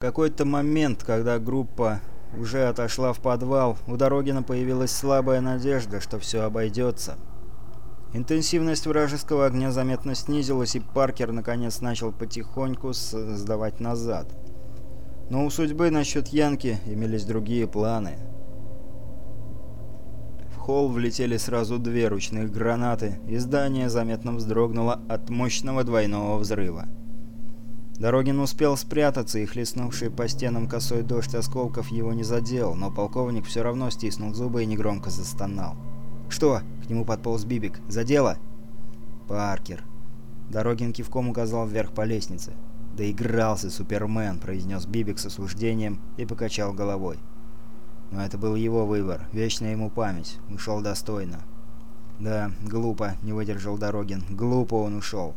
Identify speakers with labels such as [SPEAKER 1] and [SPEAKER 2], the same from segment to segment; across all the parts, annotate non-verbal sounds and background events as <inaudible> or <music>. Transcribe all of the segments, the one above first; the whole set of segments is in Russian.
[SPEAKER 1] Какой-то момент, когда группа уже отошла в подвал, у Дорогина появилась слабая надежда, что все обойдется. Интенсивность вражеского огня заметно снизилась, и Паркер наконец начал потихоньку сдавать назад. Но у судьбы насчет Янки имелись другие планы. В холл влетели сразу две ручных гранаты, и здание заметно вздрогнуло от мощного двойного взрыва. Дорогин успел спрятаться, и хлестнувший по стенам косой дождь осколков его не задел, но полковник все равно стиснул зубы и негромко застонал. «Что?» — к нему подполз Бибик. «Задело?» «Паркер». Дорогин кивком указал вверх по лестнице. «Доигрался, Супермен», — произнес Бибик с осуждением и покачал головой. Но это был его выбор, вечная ему память. Ушел достойно. «Да, глупо», — не выдержал Дорогин. «Глупо он ушел».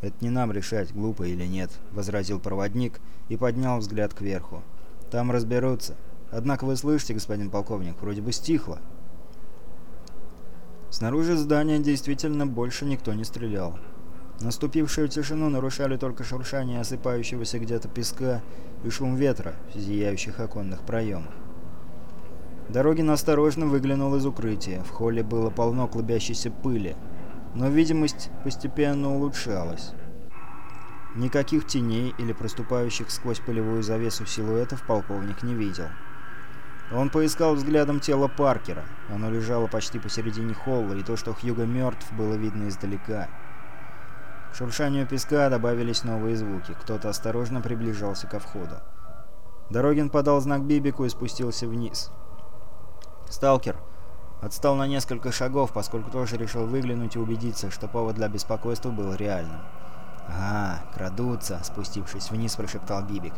[SPEAKER 1] «Это не нам решать, глупо или нет», — возразил проводник и поднял взгляд кверху. «Там разберутся. Однако вы слышите, господин полковник, вроде бы стихло». Снаружи здания действительно больше никто не стрелял. Наступившую тишину нарушали только шуршание осыпающегося где-то песка и шум ветра в зияющих оконных проемах. Дорогин осторожно выглянул из укрытия. В холле было полно клубящейся пыли, но видимость постепенно улучшалась. Никаких теней или проступающих сквозь пылевую завесу силуэтов полковник не видел. Он поискал взглядом тело Паркера. Оно лежало почти посередине холла, и то, что Хьюго мертв, было видно издалека. К шуршанию песка добавились новые звуки. Кто-то осторожно приближался ко входу. Дорогин подал знак Бибику и спустился вниз. «Сталкер!» Отстал на несколько шагов, поскольку тоже решил выглянуть и убедиться, что повод для беспокойства был реальным. «А, крадутся!» — спустившись вниз, прошептал Бибик.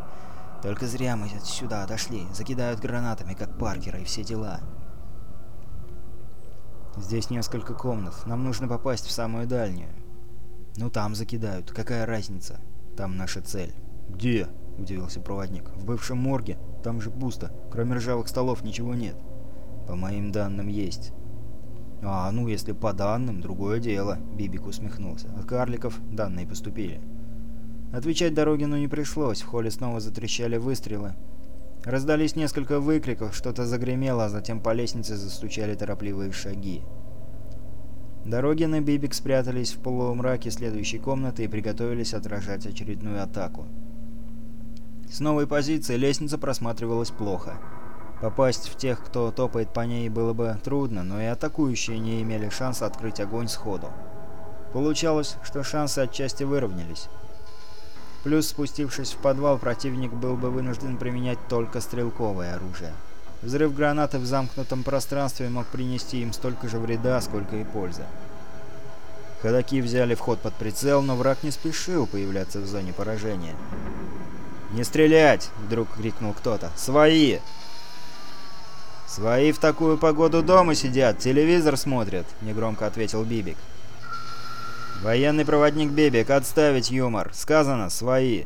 [SPEAKER 1] Только зря мы сюда отошли. Закидают гранатами, как Паркера, и все дела. Здесь несколько комнат. Нам нужно попасть в самую дальнюю. Ну там закидают. Какая разница? Там наша цель. Где? Удивился проводник. В бывшем морге. Там же пусто. Кроме ржавых столов ничего нет. По моим данным есть. А, ну если по данным, другое дело. Бибик усмехнулся. От карликов данные поступили. Отвечать Дорогину не пришлось, в холле снова затрещали выстрелы. Раздались несколько выкриков, что-то загремело, а затем по лестнице застучали торопливые шаги. Дорогин и Бибик спрятались в полумраке следующей комнаты и приготовились отражать очередную атаку. С новой позиции лестница просматривалась плохо. Попасть в тех, кто топает по ней, было бы трудно, но и атакующие не имели шанса открыть огонь сходу. Получалось, что шансы отчасти выровнялись. Плюс, спустившись в подвал, противник был бы вынужден применять только стрелковое оружие. Взрыв гранаты в замкнутом пространстве мог принести им столько же вреда, сколько и пользы. Ходаки взяли вход под прицел, но враг не спешил появляться в зоне поражения. «Не стрелять!» — вдруг крикнул кто-то. «Свои!» «Свои в такую погоду дома сидят, телевизор смотрят», — негромко ответил Бибик. «Военный проводник Бебик, отставить юмор! Сказано, свои!»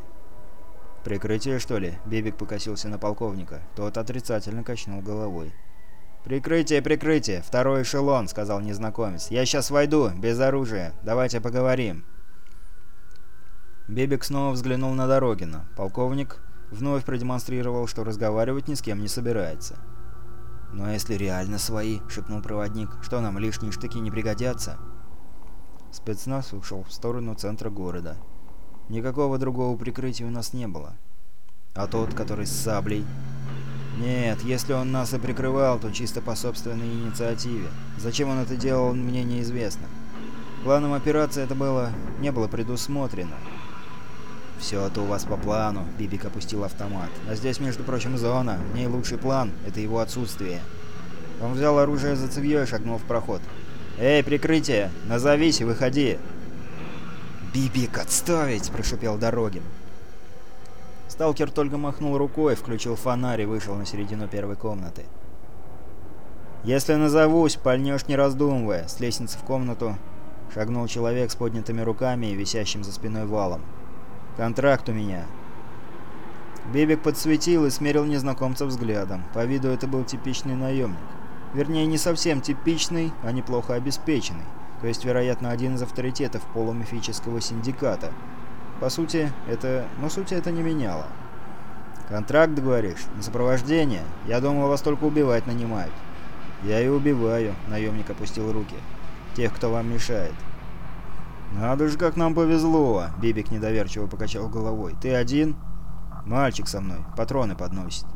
[SPEAKER 1] «Прикрытие, что ли?» — Бебик покосился на полковника. Тот отрицательно качнул головой. «Прикрытие, прикрытие! Второй эшелон!» — сказал незнакомец. «Я сейчас войду, без оружия. Давайте поговорим!» Бебик снова взглянул на Дорогина. Полковник вновь продемонстрировал, что разговаривать ни с кем не собирается. «Но если реально свои», — шепнул проводник, — «что нам, лишние штыки не пригодятся?» Спецназ ушел в сторону центра города. Никакого другого прикрытия у нас не было. А тот, который с саблей... Нет, если он нас и прикрывал, то чисто по собственной инициативе. Зачем он это делал, мне неизвестно. Планом операции это было... не было предусмотрено. «Все это у вас по плану», — Бибик опустил автомат. «А здесь, между прочим, зона. В ней лучший план — это его отсутствие». Он взял оружие за цевьё и шагнул в проход. «Эй, прикрытие! Назовись и выходи!» «Бибик, отставить!» – прошипел Дорогин. Сталкер только махнул рукой, включил фонарь и вышел на середину первой комнаты. «Если назовусь, пальнешь не раздумывая!» С лестницы в комнату шагнул человек с поднятыми руками и висящим за спиной валом. «Контракт у меня!» Бибик подсветил и смерил незнакомца взглядом. По виду это был типичный наемник. Вернее, не совсем типичный, а неплохо обеспеченный. То есть, вероятно, один из авторитетов полумифического синдиката. По сути, это... Но сути это не меняло. «Контракт, говоришь? На сопровождение? Я думал, вас только убивать нанимают». «Я и убиваю», — наемник опустил руки. «Тех, кто вам мешает». «Надо же, как нам повезло!» — Бибик недоверчиво покачал головой. «Ты один?» «Мальчик со мной. Патроны подносит.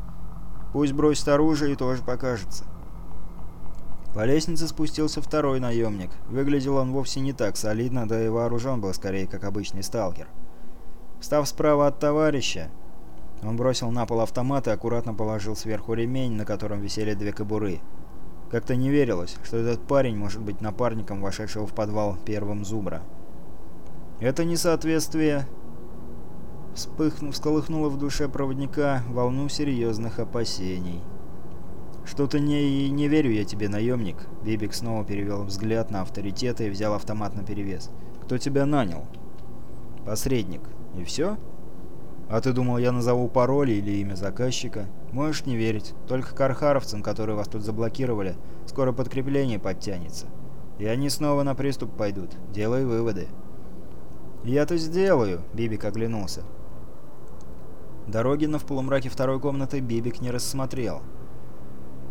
[SPEAKER 1] Пусть бросит оружие и тоже покажется». По лестнице спустился второй наемник. Выглядел он вовсе не так солидно, да и вооружен был скорее как обычный сталкер. Встав справа от товарища, он бросил на пол автомат и аккуратно положил сверху ремень, на котором висели две кобуры. Как-то не верилось, что этот парень может быть напарником вошедшего в подвал первым зубра. Это несоответствие вспыхнув, всколыхнуло в душе проводника волну серьезных опасений. «Что-то не, не верю я тебе, наемник», — Бибик снова перевел взгляд на авторитета и взял автомат на перевес. «Кто тебя нанял?» «Посредник. И все?» «А ты думал, я назову пароль или имя заказчика?» «Можешь не верить. Только кархаровцам, которые вас тут заблокировали, скоро подкрепление подтянется. И они снова на приступ пойдут. Делай выводы». «Я-то сделаю», — Бибик оглянулся. Дорогина в полумраке второй комнаты Бибик не рассмотрел.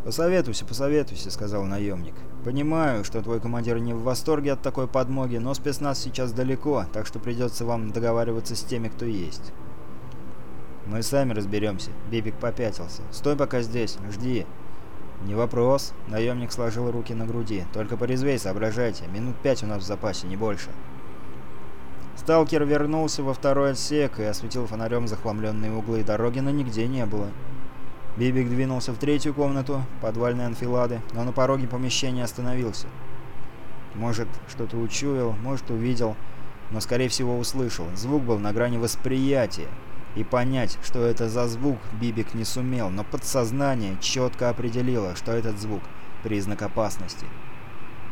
[SPEAKER 1] «Посоветуйся, посоветуйся», — сказал наемник. «Понимаю, что твой командир не в восторге от такой подмоги, но спецназ сейчас далеко, так что придется вам договариваться с теми, кто есть». «Мы сами разберемся», — Бибик попятился. «Стой пока здесь, жди». «Не вопрос», — наемник сложил руки на груди. «Только порезвей, соображайте. Минут пять у нас в запасе, не больше». Сталкер вернулся во второй отсек и осветил фонарем захламленные углы дороги, но нигде не было. Бибик двинулся в третью комнату, подвальной анфилады, но на пороге помещения остановился. Может, что-то учуял, может, увидел, но, скорее всего, услышал. Звук был на грани восприятия. И понять, что это за звук, Бибик не сумел, но подсознание четко определило, что этот звук – признак опасности.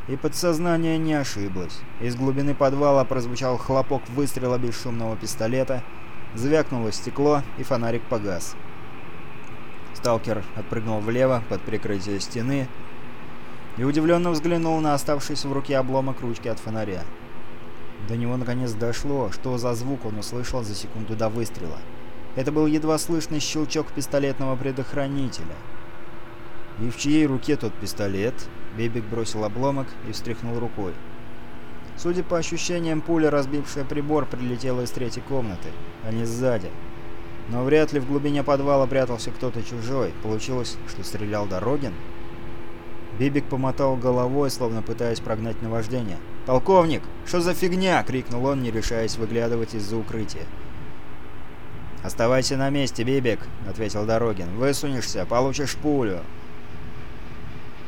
[SPEAKER 1] И подсознание не ошиблось. Из глубины подвала прозвучал хлопок выстрела бесшумного пистолета, звякнуло стекло, и фонарик погас. Сталкер отпрыгнул влево под прикрытие стены и удивленно взглянул на оставшийся в руке обломок ручки от фонаря. До него наконец дошло, что за звук он услышал за секунду до выстрела. Это был едва слышный щелчок пистолетного предохранителя. «И в чьей руке тот пистолет?» Бибик бросил обломок и встряхнул рукой. Судя по ощущениям, пуля, разбившая прибор, прилетела из третьей комнаты, а не сзади. Но вряд ли в глубине подвала прятался кто-то чужой. Получилось, что стрелял Дорогин? Бибик помотал головой, словно пытаясь прогнать наваждение. «Полковник, что за фигня?» — крикнул он, не решаясь выглядывать из-за укрытия. «Оставайся на месте, Бибик», — ответил Дорогин. «Высунешься, получишь пулю».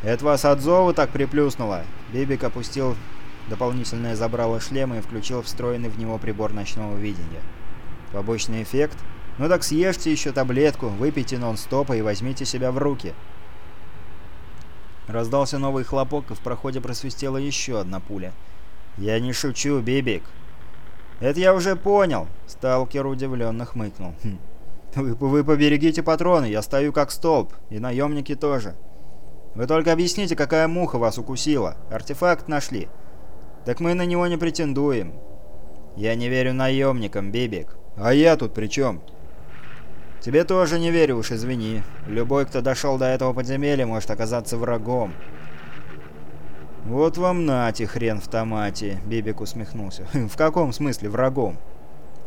[SPEAKER 1] «Это вас от зова так приплюснуло?» Бибик опустил дополнительное забрало шлема и включил встроенный в него прибор ночного видения. «Побочный эффект?» Ну так съешьте еще таблетку, выпейте нон-стопа и возьмите себя в руки. Раздался новый хлопок, и в проходе просвистела еще одна пуля. «Я не шучу, Бибик!» «Это я уже понял!» Сталкер удивленно хмыкнул. «Хм. Вы, «Вы поберегите патроны, я стою как столб, и наемники тоже. Вы только объясните, какая муха вас укусила. Артефакт нашли. Так мы на него не претендуем». «Я не верю наемникам, Бибик». «А я тут при чем?» Тебе тоже не верю уж, извини. Любой, кто дошел до этого подземелья, может оказаться врагом. «Вот вам нате, хрен в томате», — Бибик усмехнулся. <laughs> «В каком смысле врагом?»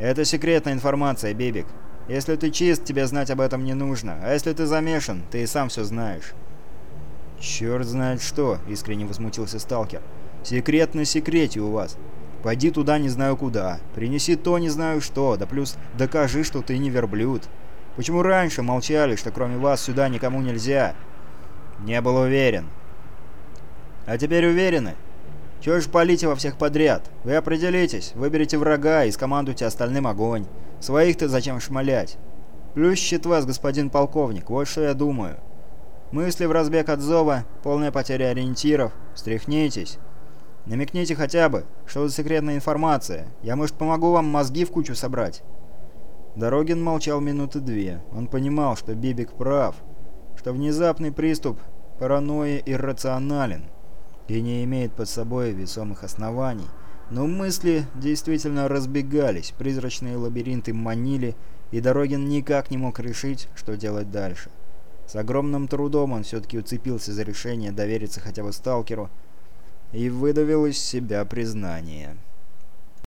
[SPEAKER 1] «Это секретная информация, Бибик. Если ты чист, тебе знать об этом не нужно. А если ты замешан, ты и сам все знаешь». «Черт знает что», — искренне возмутился сталкер. «Секрет на секрете у вас. Пойди туда не знаю куда. Принеси то не знаю что. Да плюс докажи, что ты не верблюд. Почему раньше молчали, что кроме вас сюда никому нельзя? Не был уверен. А теперь уверены? Чего ж палите во всех подряд? Вы определитесь, выберите врага и скомандуйте остальным огонь. Своих-то зачем шмалять? Плющит вас, господин полковник, вот что я думаю. Мысли в разбег от зова, полная потеря ориентиров. Встряхнитесь. Намекните хотя бы, что за секретная информация. Я, может, помогу вам мозги в кучу собрать. Дорогин молчал минуты две. Он понимал, что Бибик прав, что внезапный приступ паранойи иррационален и не имеет под собой весомых оснований. Но мысли действительно разбегались, призрачные лабиринты манили и Дорогин никак не мог решить, что делать дальше. С огромным трудом он все-таки уцепился за решение довериться хотя бы сталкеру и выдавил из себя признание.